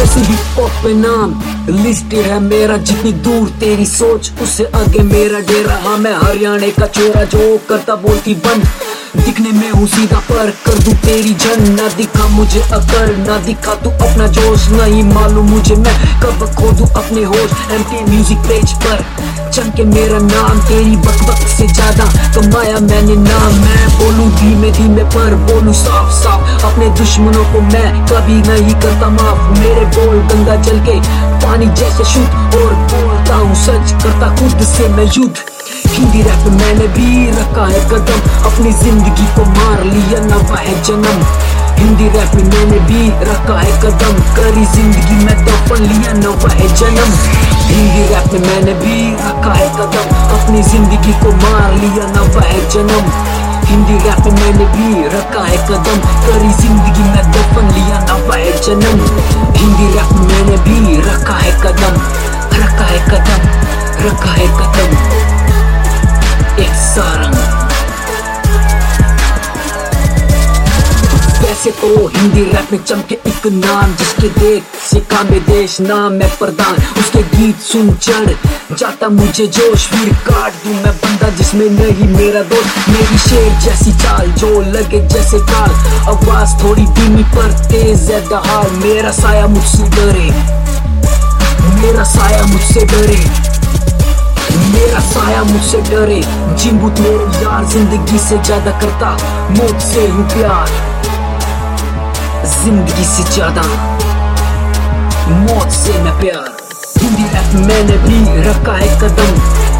जैसी हिप पे नाम लिस्टेड है मेरा, जितनी दूर तेरी सोच, उससे आगे मेरा डेरा। हाँ मैं हरियाणा का चेहरा जो करता बोलती बंद। दिखने में हूँ सीधा पर, कर दू तेरी जन, ना दिखा मुझे अकल ना दिखा तू अपना जोश, नहीं मालूम मुझे मैं कब खो दू अपने होश। एम म्यूज़िक पेज पर चमके मेरा नाम, तेरी बक बक से ज़्यादा कमाया मैंने नाम। मैं बोलूँ धीमे धीमे पर, बोलूँ साफ़ साफ़, अपने दुश्मनों को मैं कभी नहीं करता माफ़। मेरे बोल गंगा जल के पानी जैसे शुद्ध और बोलता हूँ, सच करता खुद से मैं युद्ध हिंदी रैप मैंने भी रखा है कदम। अपनी ज़िंदगी को मार लिया नवा है जन्म। हिंदी रैप मैंने भी रखा है कदम। करी ज़िंदगी में दफन लिया नवा है जन्म। हिंदी रैप मैंने भी रखा है कदम। अपनी ज़िंदगी को मार लिया नवा है जन्म। हिंदी रैप मैंने भी रखा है कदम। करी ज़िंदगी में दफन लिया नवा है जन्म। हिंदी रैप मैंने भी रखा है कदम। रखा है कदम। रखा है कदम। वैसे तो हिंदी रैप में चमके एक नाम जिसके देख से कामे देश नाम है प्रधान। उसके गीत सुन चढ़ जाता मुझे जोश, फिर काट दूँ मैं बंदा जिसमें नहीं मेरा दोस्त मेरी शेर जैसी चाल, जो लगे जैसे काल आवाज़ थोड़ी धीमी पर तेज है दहाड़, मेरा साया मुझसे डरे। मेरा साया मुझसे डरे। मेरा साया मुझसे डरे। जिम्बुत मेरे यार ज़िंदगी से ज़्यादा करता मौत से हूँ प्यार। ज़िंदगी से ज़्यादा मौत से मैं प्यार हिंदी रैप मैंने भी रखा है कदम